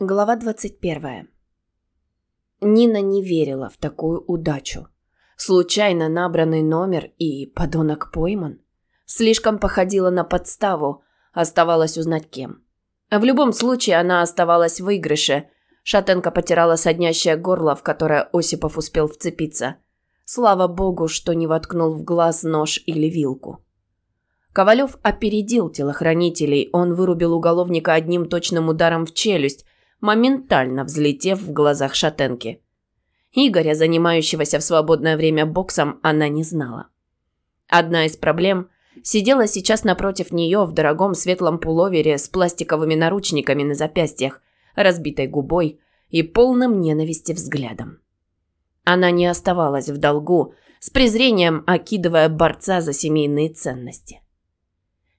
Глава 21. Нина не верила в такую удачу. Случайно набранный номер и подонок пойман. Слишком походила на подставу, оставалось узнать кем. В любом случае она оставалась в выигрыше. Шатенко потирала соднящее горло, в которое Осипов успел вцепиться. Слава богу, что не воткнул в глаз нож или вилку. Ковалев опередил телохранителей, он вырубил уголовника одним точным ударом в челюсть, моментально взлетев в глазах шатенки. Игоря, занимающегося в свободное время боксом, она не знала. Одна из проблем сидела сейчас напротив нее в дорогом светлом пуловере с пластиковыми наручниками на запястьях, разбитой губой и полным ненависти взглядом. Она не оставалась в долгу, с презрением окидывая борца за семейные ценности.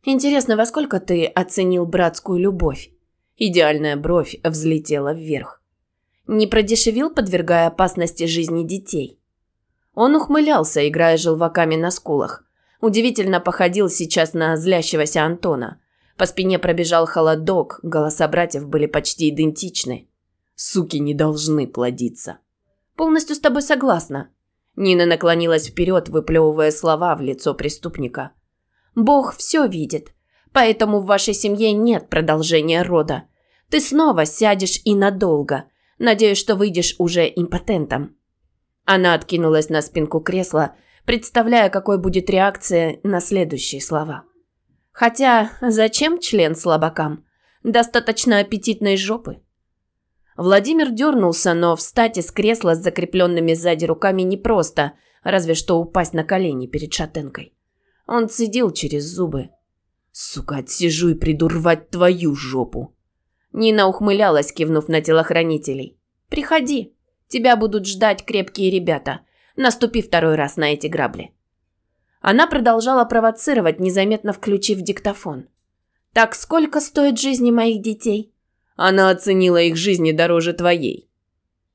«Интересно, во сколько ты оценил братскую любовь?» Идеальная бровь взлетела вверх. Не продешевил, подвергая опасности жизни детей. Он ухмылялся, играя желваками на скулах. Удивительно походил сейчас на злящегося Антона. По спине пробежал холодок, голоса братьев были почти идентичны. Суки не должны плодиться. Полностью с тобой согласна. Нина наклонилась вперед, выплевывая слова в лицо преступника. Бог все видит. Поэтому в вашей семье нет продолжения рода. Ты снова сядешь и надолго. Надеюсь, что выйдешь уже импотентом». Она откинулась на спинку кресла, представляя, какой будет реакция на следующие слова. Хотя зачем член слабакам? Достаточно аппетитной жопы. Владимир дернулся, но встать из кресла с закрепленными сзади руками непросто, разве что упасть на колени перед шатенкой. Он цедил через зубы. «Сука, отсижу и приду рвать твою жопу!» Нина ухмылялась, кивнув на телохранителей. «Приходи. Тебя будут ждать крепкие ребята. Наступи второй раз на эти грабли». Она продолжала провоцировать, незаметно включив диктофон. «Так сколько стоит жизни моих детей?» Она оценила их жизни дороже твоей.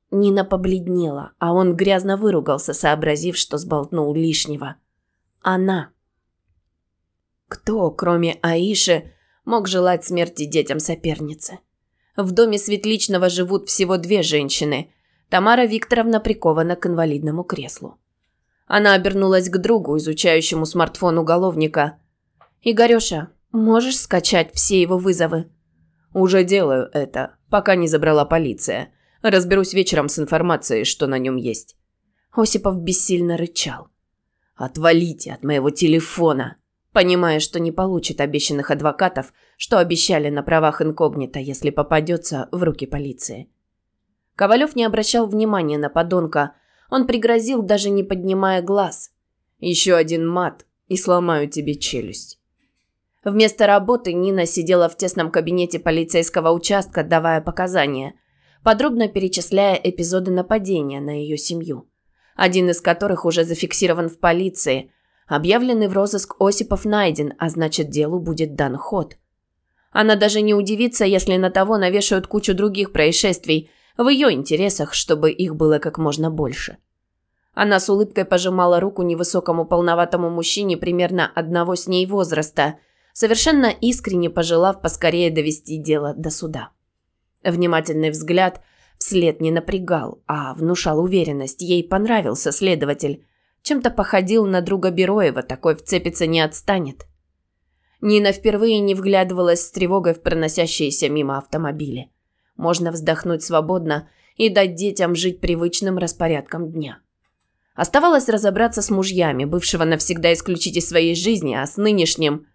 Нина побледнела, а он грязно выругался, сообразив, что сболтнул лишнего. Она. Кто, кроме Аиши, мог желать смерти детям соперницы? В доме Светличного живут всего две женщины. Тамара Викторовна прикована к инвалидному креслу. Она обернулась к другу, изучающему смартфон уголовника. «Игорёша, можешь скачать все его вызовы?» «Уже делаю это, пока не забрала полиция. Разберусь вечером с информацией, что на нем есть». Осипов бессильно рычал. «Отвалите от моего телефона!» Понимая, что не получит обещанных адвокатов, что обещали на правах инкогнито, если попадется в руки полиции. Ковалев не обращал внимания на подонка. Он пригрозил, даже не поднимая глаз. «Еще один мат, и сломаю тебе челюсть». Вместо работы Нина сидела в тесном кабинете полицейского участка, давая показания, подробно перечисляя эпизоды нападения на ее семью. Один из которых уже зафиксирован в полиции – Объявленный в розыск Осипов найден, а значит, делу будет дан ход. Она даже не удивится, если на того навешают кучу других происшествий, в ее интересах, чтобы их было как можно больше. Она с улыбкой пожимала руку невысокому полноватому мужчине примерно одного с ней возраста, совершенно искренне пожелав поскорее довести дело до суда. Внимательный взгляд вслед не напрягал, а внушал уверенность. Ей понравился следователь. Чем-то походил на друга Бероева, такой вцепиться не отстанет. Нина впервые не вглядывалась с тревогой в проносящиеся мимо автомобили. Можно вздохнуть свободно и дать детям жить привычным распорядком дня. Оставалось разобраться с мужьями, бывшего навсегда исключить из своей жизни, а с нынешним...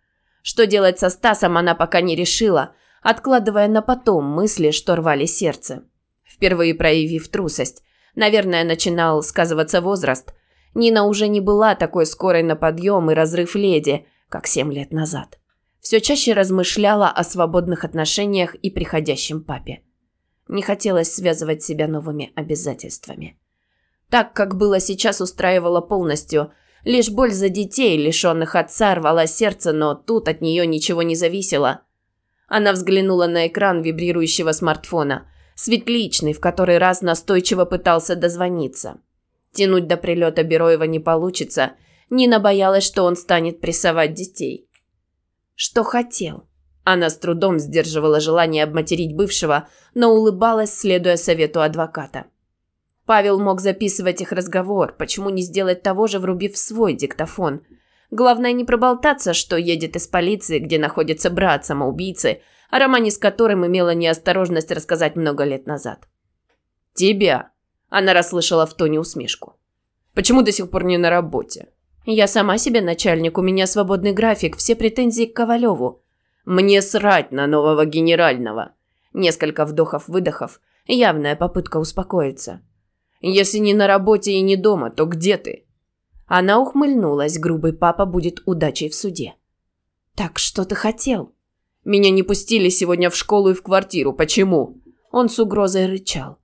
Что делать со Стасом она пока не решила, откладывая на потом мысли, что рвали сердце. Впервые проявив трусость. Наверное, начинал сказываться возраст – Нина уже не была такой скорой на подъем и разрыв леди, как семь лет назад. Все чаще размышляла о свободных отношениях и приходящем папе. Не хотелось связывать себя новыми обязательствами. Так, как было сейчас, устраивало полностью. Лишь боль за детей, лишенных отца, рвала сердце, но тут от нее ничего не зависело. Она взглянула на экран вибрирующего смартфона. Светличный, в который раз настойчиво пытался дозвониться. Тянуть до прилета Бероева не получится. Нина боялась, что он станет прессовать детей. Что хотел? Она с трудом сдерживала желание обматерить бывшего, но улыбалась, следуя совету адвоката. Павел мог записывать их разговор, почему не сделать того же, врубив свой диктофон. Главное не проболтаться, что едет из полиции, где находится брат самоубийцы, о романе с которым имела неосторожность рассказать много лет назад. «Тебя!» – она расслышала в тоне усмешку. «Почему до сих пор не на работе?» «Я сама себе начальник, у меня свободный график, все претензии к Ковалеву. Мне срать на нового генерального. Несколько вдохов-выдохов. Явная попытка успокоиться. Если не на работе и не дома, то где ты? Она ухмыльнулась. Грубый папа будет удачей в суде. Так что ты хотел? Меня не пустили сегодня в школу и в квартиру. Почему? Он с угрозой рычал.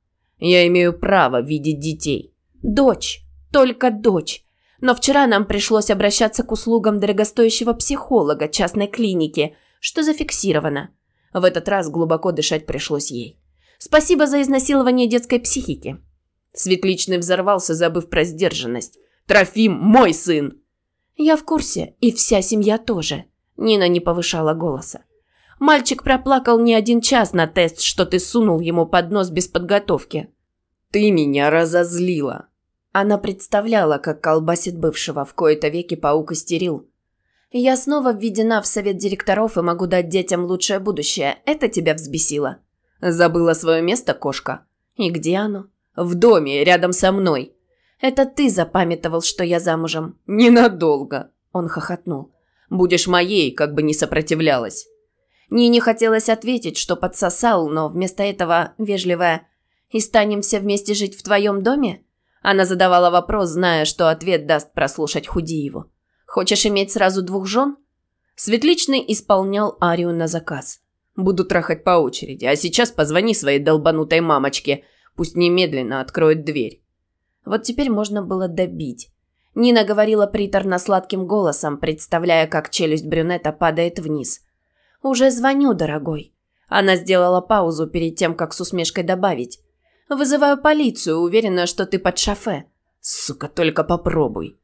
Я имею право видеть детей. Дочь. Только дочь. Но вчера нам пришлось обращаться к услугам дорогостоящего психолога частной клиники – что зафиксировано. В этот раз глубоко дышать пришлось ей. Спасибо за изнасилование детской психики. Светличный взорвался, забыв про сдержанность. «Трофим – мой сын!» «Я в курсе, и вся семья тоже». Нина не повышала голоса. «Мальчик проплакал не один час на тест, что ты сунул ему под нос без подготовки». «Ты меня разозлила!» Она представляла, как колбасит бывшего, в кои-то веки паук истерил. Я снова введена в совет директоров и могу дать детям лучшее будущее. Это тебя взбесило. Забыла свое место, кошка. И где оно? В доме, рядом со мной. Это ты запамятовал, что я замужем. Ненадолго. Он хохотнул. Будешь моей, как бы не сопротивлялась. Не хотелось ответить, что подсосал, но вместо этого вежливая «И станем все вместе жить в твоем доме?» Она задавала вопрос, зная, что ответ даст прослушать Худиеву. Хочешь иметь сразу двух жен?» Светличный исполнял арию на заказ. «Буду трахать по очереди, а сейчас позвони своей долбанутой мамочке. Пусть немедленно откроет дверь». Вот теперь можно было добить. Нина говорила приторно-сладким голосом, представляя, как челюсть брюнета падает вниз. «Уже звоню, дорогой». Она сделала паузу перед тем, как с усмешкой добавить. «Вызываю полицию, уверена, что ты под шофе». «Сука, только попробуй».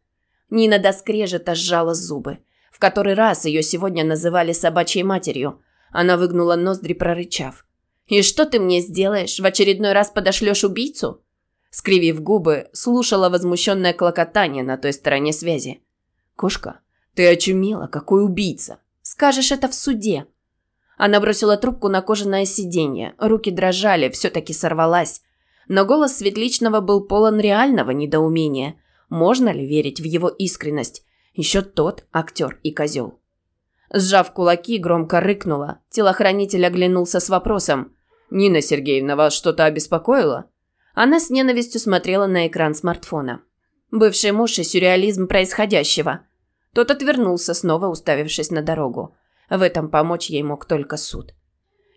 Нина до скрежета сжала зубы. В который раз ее сегодня называли собачьей матерью. Она выгнула ноздри, прорычав. «И что ты мне сделаешь? В очередной раз подошлешь убийцу?» Скривив губы, слушала возмущенное клокотание на той стороне связи. «Кошка, ты очумела, какой убийца!» «Скажешь это в суде!» Она бросила трубку на кожаное сиденье, руки дрожали, все-таки сорвалась. Но голос Светличного был полон реального недоумения – можно ли верить в его искренность? Еще тот актер и козел. Сжав кулаки, громко рыкнула. Телохранитель оглянулся с вопросом. «Нина Сергеевна, вас что-то обеспокоило?» Она с ненавистью смотрела на экран смартфона. Бывший муж и сюрреализм происходящего. Тот отвернулся, снова уставившись на дорогу. В этом помочь ей мог только суд.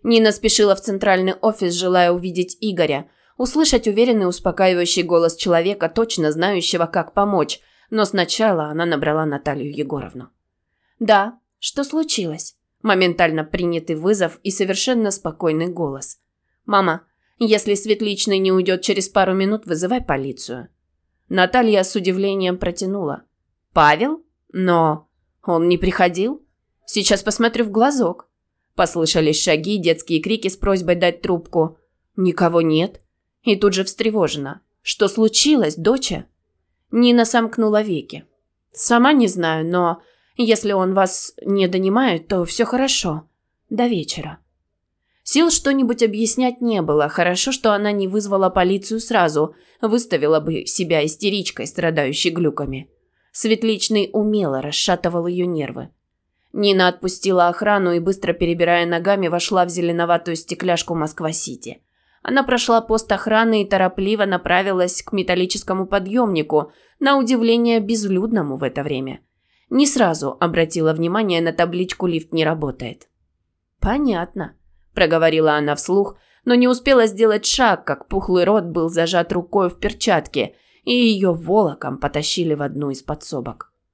Нина спешила в центральный офис, желая увидеть Игоря – услышать уверенный успокаивающий голос человека, точно знающего, как помочь, но сначала она набрала Наталью Егоровну. «Да, что случилось?» Моментально принятый вызов и совершенно спокойный голос. «Мама, если Светличный не уйдет через пару минут, вызывай полицию». Наталья с удивлением протянула. «Павел? Но он не приходил? Сейчас посмотрю в глазок». Послышались шаги, детские крики с просьбой дать трубку. «Никого нет. И тут же встревожена. «Что случилось, доча?» Нина сомкнула веки. «Сама не знаю, но если он вас не донимает, то все хорошо. До вечера». Сил что-нибудь объяснять не было. Хорошо, что она не вызвала полицию сразу. Выставила бы себя истеричкой, страдающей глюками. Светличный умело расшатывал ее нервы. Нина отпустила охрану и, быстро перебирая ногами, вошла в зеленоватую стекляшку Москва-Сити. Она прошла пост охраны и торопливо направилась к металлическому подъемнику, на удивление безлюдному в это время. Не сразу обратила внимание на табличку «Лифт не работает». «Понятно», – проговорила она вслух, но не успела сделать шаг, как пухлый рот был зажат рукой в перчатке, и ее волоком потащили в одну из подсобок.